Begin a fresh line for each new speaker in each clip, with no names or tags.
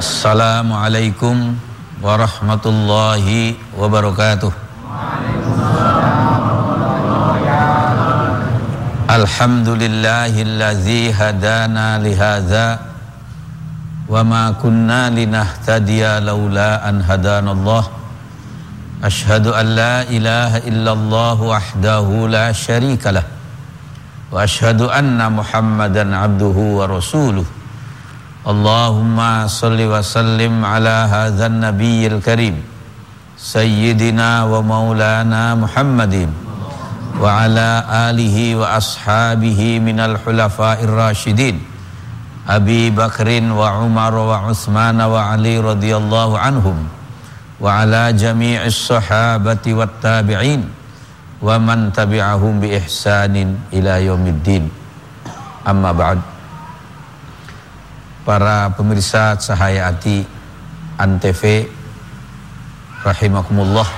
Assalamualaikum warahmatullahi wabarakatuh. Alhamdulillahillazi hadana lihadza wa ma kunna linahtadiya laula an hadanallah. Ashhadu an la ilaha illallah wahdahu la syarikalah. Wa ashhadu anna Muhammadan abduhu wa rasuluh. Allahumma salli wa sallim ala hadzal nabiyil karim sayyidina wa maulana Muhammadin wa ala alihi wa ashabihi minal hulafa'ir rasyidin Abi Bakrin wa Umar wa Uthman wa Ali radhiyallahu anhum wa ala jami'is sahabati wat tabi'in wa man tabi'ahum bi ihsanin ila yaumiddin. Amma ba'd para pemirsa Cahaya Ati Antv rahimakumullah.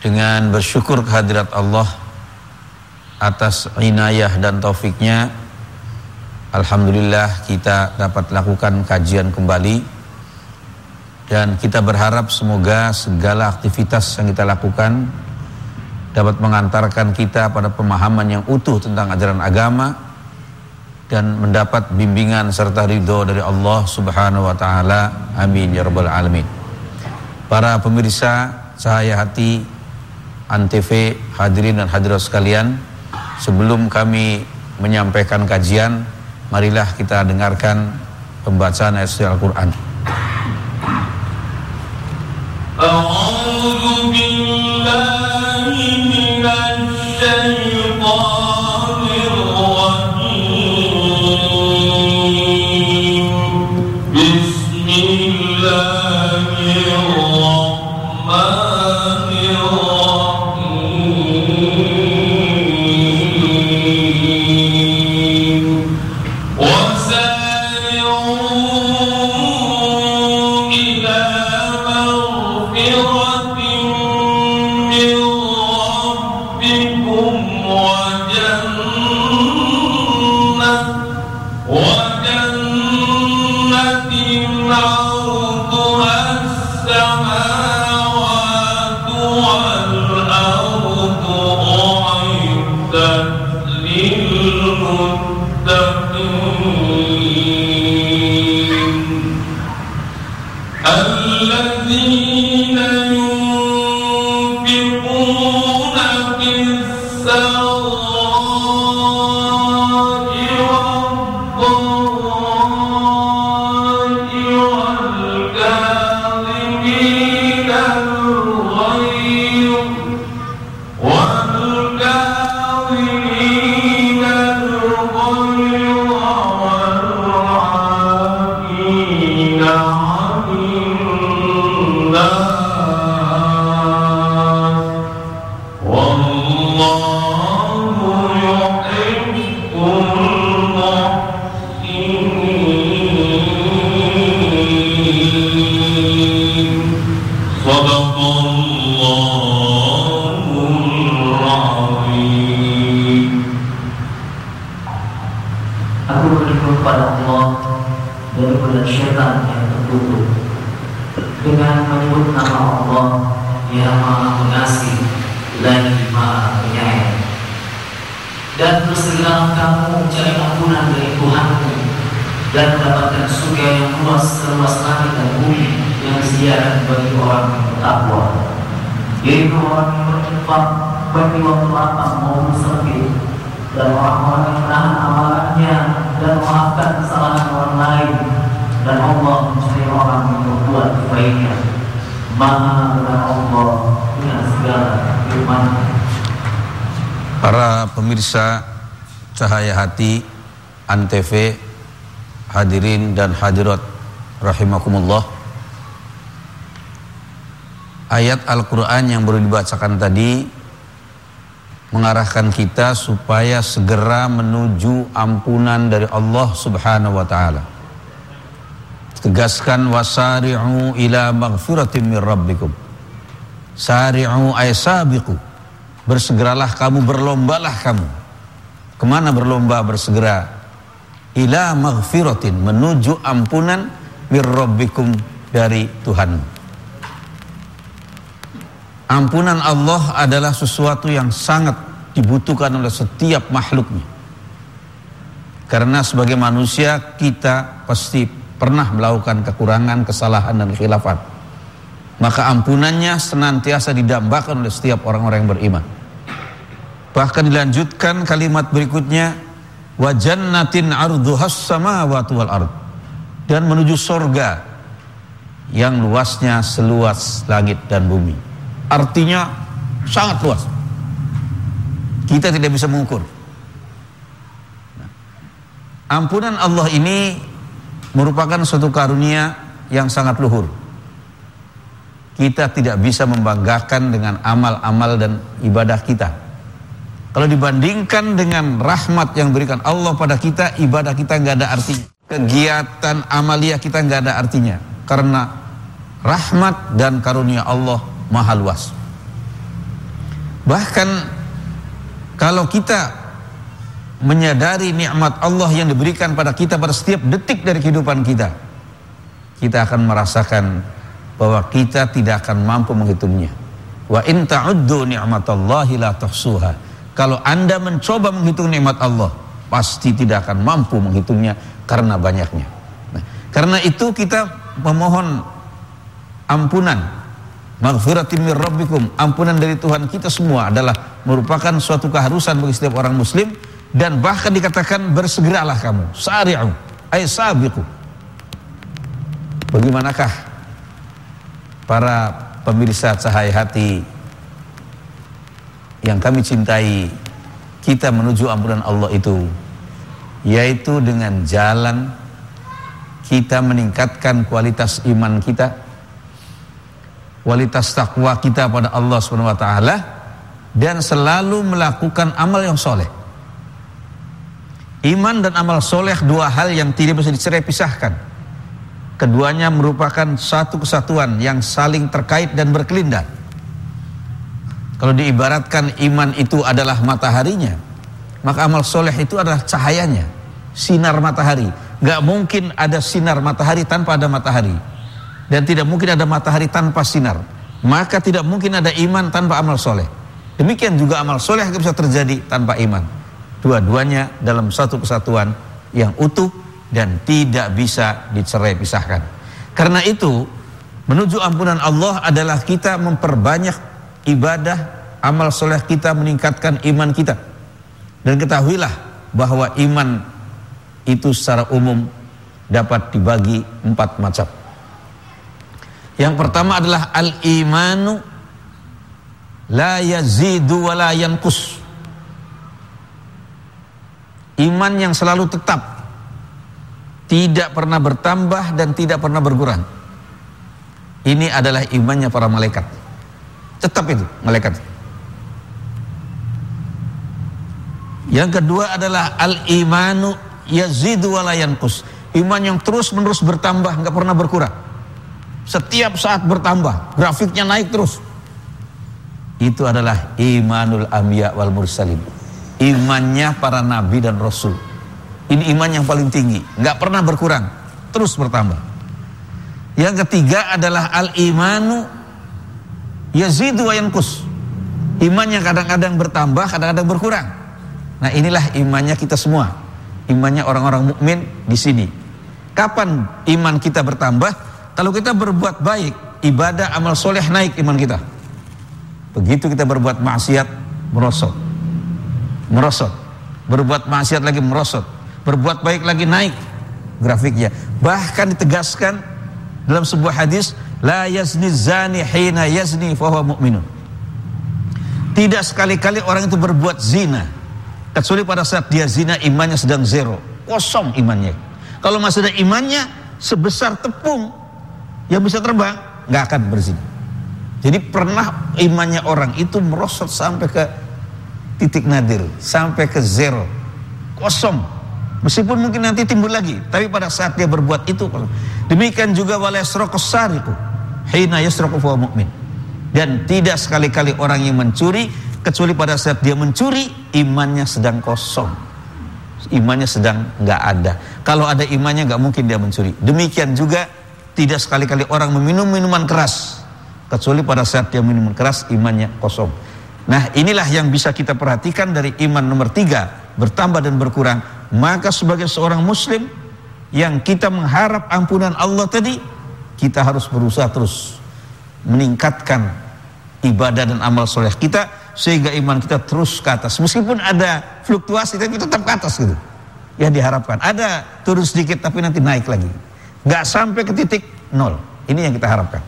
Dengan bersyukur kehadirat Allah atas inayah dan taufiknya Alhamdulillah kita dapat lakukan kajian kembali. Dan kita berharap semoga segala aktivitas yang kita lakukan dapat mengantarkan kita pada pemahaman yang utuh tentang ajaran agama dan mendapat bimbingan serta ridho dari Allah Subhanahu wa taala. Amin ya rabbal alamin. Para pemirsa Cahaya Hati Antv hadirin dan hadirat sekalian, sebelum kami menyampaikan kajian, marilah kita dengarkan pembacaan ayat Al-Qur'an.
Allah ينفقون في السراء
mendapatkan surga yang luas seluas langit dan bumi yang disediakan bagi orang yang bertakwa. Yaitu orang yang berinfak bagi waktu lapang maupun sempit dan orang-orang yang menahan amalannya dan memaafkan kesalahan orang lain dan Allah mencari orang yang berbuat kebaikan maha benar Allah dengan segala firman
Para pemirsa Cahaya Hati Antv hadirin dan hadirat rahimakumullah Ayat Al-Quran yang baru dibacakan tadi mengarahkan kita supaya segera menuju ampunan dari Allah Subhanahu wa taala. Tegaskan wasari'u ila maghfiratin min rabbikum. Sari'u ay sabiqu. Bersegeralah kamu, berlombalah kamu. Ke mana berlomba bersegera? Ila maghfiratin, menuju ampunan mir rabbikum dari Tuhan. Ampunan Allah adalah sesuatu yang sangat dibutuhkan oleh setiap makhluknya. Karena sebagai manusia kita pasti pernah melakukan kekurangan, kesalahan dan khilafat. Maka ampunannya senantiasa didambakan oleh setiap orang-orang yang beriman. Bahkan dilanjutkan kalimat berikutnya wa jannatin arduhas samawati wal ard dan menuju sorga yang luasnya seluas langit dan bumi. Artinya sangat luas. Kita tidak bisa mengukur. Nah, ampunan Allah ini merupakan suatu karunia yang sangat luhur. Kita tidak bisa membanggakan dengan amal-amal dan ibadah kita. Kalau dibandingkan dengan rahmat yang berikan Allah pada kita, ibadah kita nggak ada artinya. Kegiatan amalia kita nggak ada artinya. Karena rahmat dan karunia Allah maha luas. Bahkan kalau kita menyadari nikmat Allah yang diberikan pada kita pada setiap detik dari kehidupan kita, kita akan merasakan bahwa kita tidak akan mampu menghitungnya. Wa in ta'uddu ni'matallahi la tuhsuha. Kalau Anda mencoba menghitung nikmat Allah, pasti tidak akan mampu menghitungnya karena banyaknya. Nah, karena itu kita memohon ampunan. Maghfiratin mir rabbikum. Ampunan dari Tuhan kita semua adalah merupakan suatu keharusan bagi setiap orang muslim dan bahkan dikatakan bersegeralah kamu. Sari'u ay sabiqu. Bagaimanakah para pemirsa cahaya hati yang kami cintai kita menuju ampunan Allah itu yaitu dengan jalan kita meningkatkan kualitas iman kita kualitas takwa kita pada Allah Subhanahu wa taala dan selalu melakukan amal yang soleh. Iman dan amal soleh dua hal yang tidak bisa dicerai pisahkan. Keduanya merupakan satu kesatuan yang saling terkait dan berkelindan. Kalau diibaratkan iman itu adalah mataharinya, maka amal soleh itu adalah cahayanya, sinar matahari. Gak mungkin ada sinar matahari tanpa ada matahari. Dan tidak mungkin ada matahari tanpa sinar. Maka tidak mungkin ada iman tanpa amal soleh. Demikian juga amal soleh bisa terjadi tanpa iman. Dua-duanya dalam satu kesatuan yang utuh dan tidak bisa dicerai pisahkan. Karena itu, menuju ampunan Allah adalah kita memperbanyak ibadah, amal soleh kita meningkatkan iman kita. Dan ketahuilah bahwa iman itu secara umum dapat dibagi empat macam. Yang pertama adalah al-imanu la yazidu wa la yanqus. Iman yang selalu tetap tidak pernah bertambah dan tidak pernah berkurang. Ini adalah imannya para malaikat. Tetap itu malaikat. Yang kedua adalah al-imanu yazidu wa la yanqus. Iman yang terus menerus bertambah, nggak pernah berkurang. Setiap saat bertambah, grafiknya naik terus. Itu adalah imanul amya wal mursalin. Imannya para nabi dan rasul. Ini iman yang paling tinggi, nggak pernah berkurang, terus bertambah. Yang ketiga adalah al imanu yazidu wa yanqus. Iman yang kadang-kadang bertambah, kadang-kadang berkurang. Nah, inilah imannya kita semua. Imannya orang-orang mukmin di sini. Kapan iman kita bertambah? Kalau kita berbuat baik, ibadah, amal soleh naik iman kita. Begitu kita berbuat maksiat, merosot. Merosot. Berbuat maksiat lagi merosot. Berbuat baik lagi naik grafiknya. Bahkan ditegaskan dalam sebuah hadis, la yazni zani hina yazni fahuwa mu'minun. Tidak sekali-kali orang itu berbuat zina. Kecuali pada saat dia zina imannya sedang zero. Kosong imannya. Kalau masih ada imannya sebesar tepung yang bisa terbang, nggak akan berzina. Jadi pernah imannya orang itu merosot sampai ke titik nadir, sampai ke zero, kosong. Meskipun mungkin nanti timbul lagi, tapi pada saat dia berbuat itu, demikian juga wala yasraqus sariqu hina yasraqu fa mu'min. Dan tidak sekali-kali orang yang mencuri kecuali pada saat dia mencuri imannya sedang kosong. imannya sedang nggak ada. Kalau ada imannya nggak mungkin dia mencuri. Demikian juga tidak sekali-kali orang meminum minuman keras kecuali pada saat dia minum keras imannya kosong. Nah inilah yang bisa kita perhatikan dari iman nomor tiga bertambah dan berkurang. Maka sebagai seorang muslim yang kita mengharap ampunan Allah tadi kita harus berusaha terus meningkatkan ibadah dan amal soleh kita sehingga iman kita terus ke atas. Meskipun ada fluktuasi tapi tetap ke atas gitu. Ya diharapkan. Ada turun sedikit tapi nanti naik lagi. Nggak sampai ke titik nol. Ini yang kita harapkan.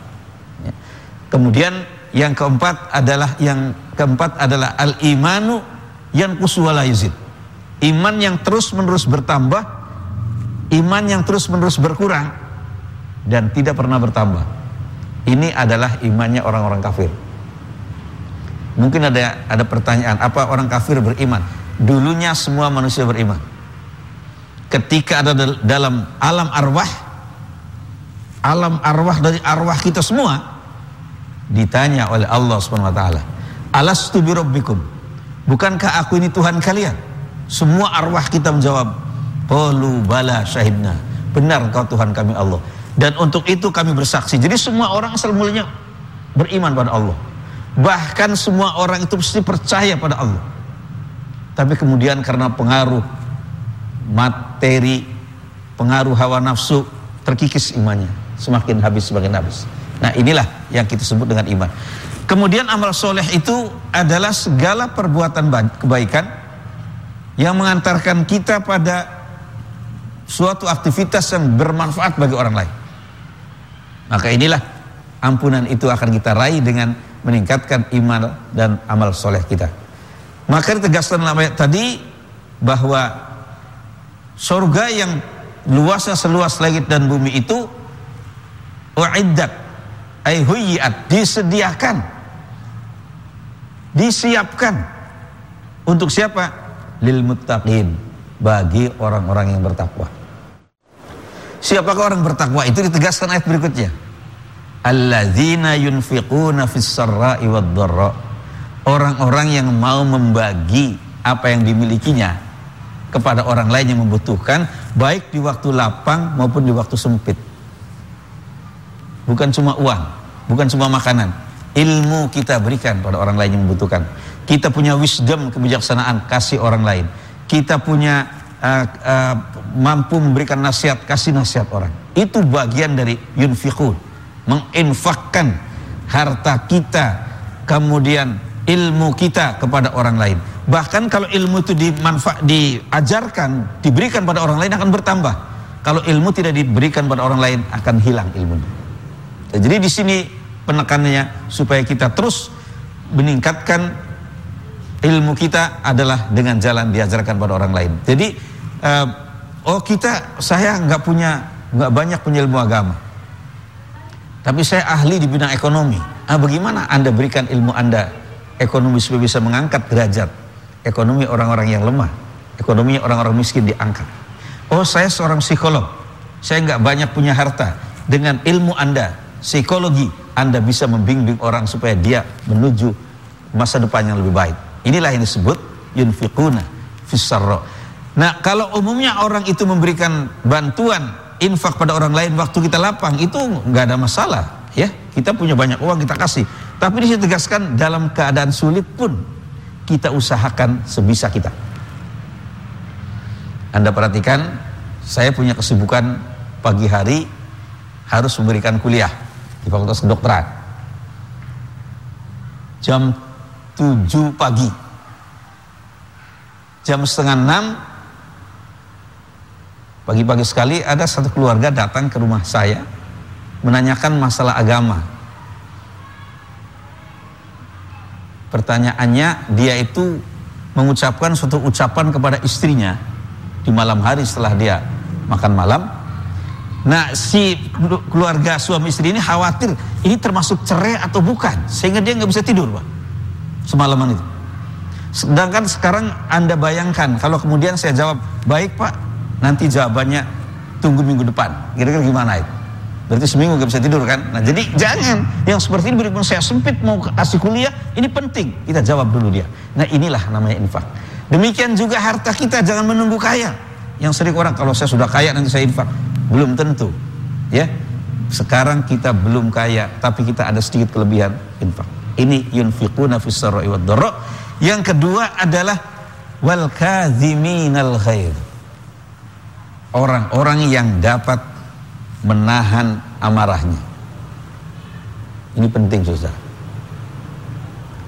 Ya. kemudian yang keempat adalah yang keempat adalah al imanu yang kuswala yazid iman yang terus menerus bertambah iman yang terus menerus berkurang dan tidak pernah bertambah. Ini adalah imannya orang-orang kafir. Mungkin ada ada pertanyaan, apa orang kafir beriman? Dulunya semua manusia beriman. Ketika ada dalam alam arwah, alam arwah dari arwah kita semua ditanya oleh Allah Subhanahu wa taala, "Alastu birabbikum?" Bukankah aku ini Tuhan kalian? Semua arwah kita menjawab, "Qalu bala syahidna." Benar kau Tuhan kami Allah. Dan untuk itu kami bersaksi. Jadi semua orang asal mulanya beriman pada Allah. Bahkan semua orang itu pasti percaya pada Allah. Tapi kemudian karena pengaruh materi, pengaruh hawa nafsu, terkikis imannya. Semakin habis, semakin habis. Nah inilah yang kita sebut dengan iman. Kemudian amal soleh itu adalah segala perbuatan kebaikan yang mengantarkan kita pada suatu aktivitas yang bermanfaat bagi orang lain. Maka inilah ampunan itu akan kita raih dengan meningkatkan iman dan amal soleh kita. Maka ditegaskan dalam tadi bahwa surga yang luasnya seluas langit dan bumi itu wa'iddat ay disediakan disiapkan untuk siapa lil muttaqin bagi orang-orang yang bertakwa Siapakah orang bertakwa? Itu ditegaskan ayat berikutnya. Alladzina yunfiquna fis sarra'i wad Orang-orang yang mau membagi apa yang dimilikinya kepada orang lain yang membutuhkan baik di waktu lapang maupun di waktu sempit. Bukan cuma uang, bukan cuma makanan. Ilmu kita berikan pada orang lain yang membutuhkan. Kita punya wisdom, kebijaksanaan kasih orang lain. Kita punya uh, uh, mampu memberikan nasihat, kasih nasihat orang. Itu bagian dari yunfiqun, menginfakkan harta kita, kemudian ilmu kita kepada orang lain. Bahkan kalau ilmu itu dimanfaat, diajarkan, diberikan pada orang lain akan bertambah. Kalau ilmu tidak diberikan pada orang lain akan hilang ilmunya. Jadi di sini penekanannya supaya kita terus meningkatkan ilmu kita adalah dengan jalan diajarkan pada orang lain. Jadi uh, oh kita saya nggak punya nggak banyak punya ilmu agama. Tapi saya ahli di bidang ekonomi. Ah bagaimana anda berikan ilmu anda? Ekonomi supaya bisa mengangkat derajat. Ekonomi orang-orang yang lemah. Ekonomi orang-orang miskin diangkat. Oh saya seorang psikolog. Saya nggak banyak punya harta. Dengan ilmu anda psikologi anda bisa membimbing orang supaya dia menuju masa depan yang lebih baik. Inilah yang disebut yunfiquna fissarro Nah kalau umumnya orang itu memberikan bantuan infak pada orang lain waktu kita lapang itu nggak ada masalah ya. Kita punya banyak uang kita kasih. Tapi di sini tegaskan dalam keadaan sulit pun kita usahakan sebisa kita. Anda perhatikan saya punya kesibukan pagi hari harus memberikan kuliah di Fakultas Kedokteran. Jam 7 pagi. Jam setengah 6 Pagi-pagi sekali ada satu keluarga datang ke rumah saya menanyakan masalah agama. Pertanyaannya dia itu mengucapkan suatu ucapan kepada istrinya di malam hari setelah dia makan malam. Nah si keluarga suami istri ini khawatir ini termasuk cerai atau bukan sehingga dia nggak bisa tidur pak semalaman itu. Sedangkan sekarang anda bayangkan kalau kemudian saya jawab baik pak nanti jawabannya tunggu minggu depan. Kira-kira gimana itu? Berarti seminggu gak bisa tidur kan? Nah jadi jangan yang seperti ini berhubung saya sempit mau kasih kuliah, ini penting. Kita jawab dulu dia. Nah inilah namanya infak. Demikian juga harta kita jangan menunggu kaya. Yang sering orang kalau saya sudah kaya nanti saya infak. Belum tentu. Ya. Sekarang kita belum kaya tapi kita ada sedikit kelebihan infak. Ini yunfiquna fis dharra. Yang kedua adalah wal kadhiminal ghair. Orang-orang yang dapat menahan amarahnya. Ini penting saudara.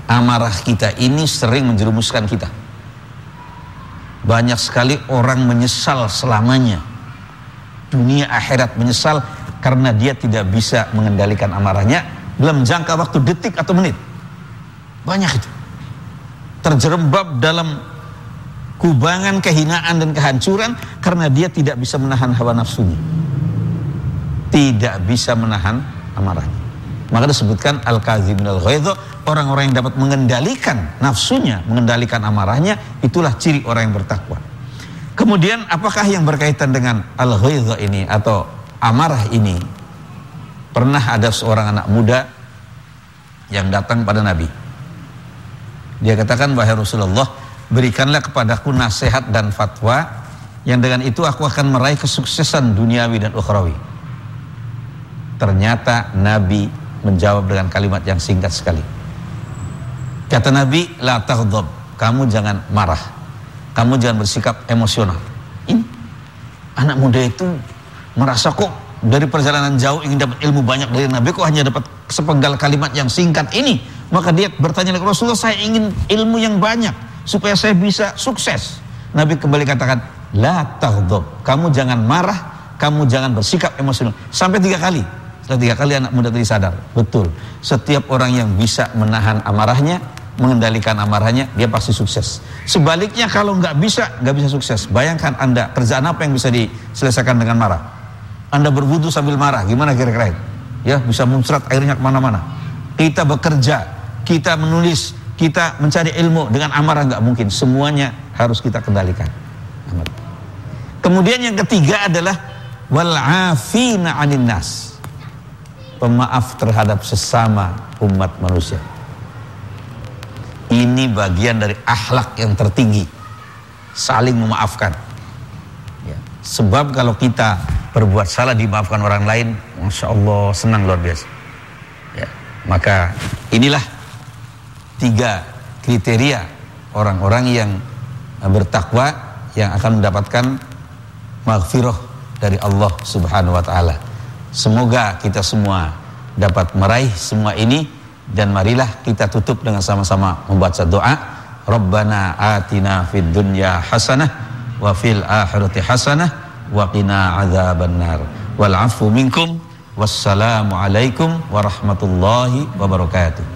Amarah kita ini sering menjerumuskan kita. Banyak sekali orang menyesal selamanya. Dunia akhirat menyesal karena dia tidak bisa mengendalikan amarahnya dalam jangka waktu detik atau menit. Banyak itu. Terjerembab dalam kubangan kehinaan dan kehancuran karena dia tidak bisa menahan hawa nafsunya. Tidak bisa menahan amarahnya. Maka disebutkan al-kazim al orang-orang yang dapat mengendalikan nafsunya, mengendalikan amarahnya, itulah ciri orang yang bertakwa. Kemudian apakah yang berkaitan dengan al-ghaidha ini atau amarah ini? Pernah ada seorang anak muda yang datang pada Nabi. Dia katakan wahai Rasulullah, berikanlah kepadaku nasihat dan fatwa yang dengan itu aku akan meraih kesuksesan duniawi dan ukhrawi. Ternyata Nabi menjawab dengan kalimat yang singkat sekali. Kata Nabi, la taghdab, kamu jangan marah. Kamu jangan bersikap emosional. Ini anak muda itu merasa kok dari perjalanan jauh ingin dapat ilmu banyak dari Nabi kok hanya dapat sepenggal kalimat yang singkat ini. Maka dia bertanya kepada Rasulullah, saya ingin ilmu yang banyak supaya saya bisa sukses. Nabi kembali katakan, la taghdab, kamu jangan marah, kamu jangan bersikap emosional. Sampai tiga kali. Setelah tiga kali anak muda tadi sadar, betul. Setiap orang yang bisa menahan amarahnya, mengendalikan amarahnya, dia pasti sukses. Sebaliknya kalau nggak bisa, nggak bisa sukses. Bayangkan anda kerjaan apa yang bisa diselesaikan dengan marah? Anda berwudu sambil marah, gimana kira-kira? Ya bisa muncrat airnya ke mana-mana. Kita bekerja, kita menulis, kita mencari ilmu dengan amarah nggak mungkin. Semuanya harus kita kendalikan. Kemudian yang ketiga adalah wal afina anin nas pemaaf terhadap sesama umat manusia. Ini bagian dari akhlak yang tertinggi, saling memaafkan. Ya. Sebab kalau kita berbuat salah dimaafkan orang lain, masya Allah senang luar biasa. Ya. Maka inilah tiga kriteria orang-orang yang bertakwa yang akan mendapatkan maghfirah dari Allah Subhanahu wa taala. Semoga kita semua dapat meraih semua ini dan marilah kita tutup dengan sama-sama membaca doa. Rabbana atina fid dunya hasanah wa fil akhirati hasanah wa qina adzabannar. Wal afu minkum wassalamu alaikum warahmatullahi wabarakatuh.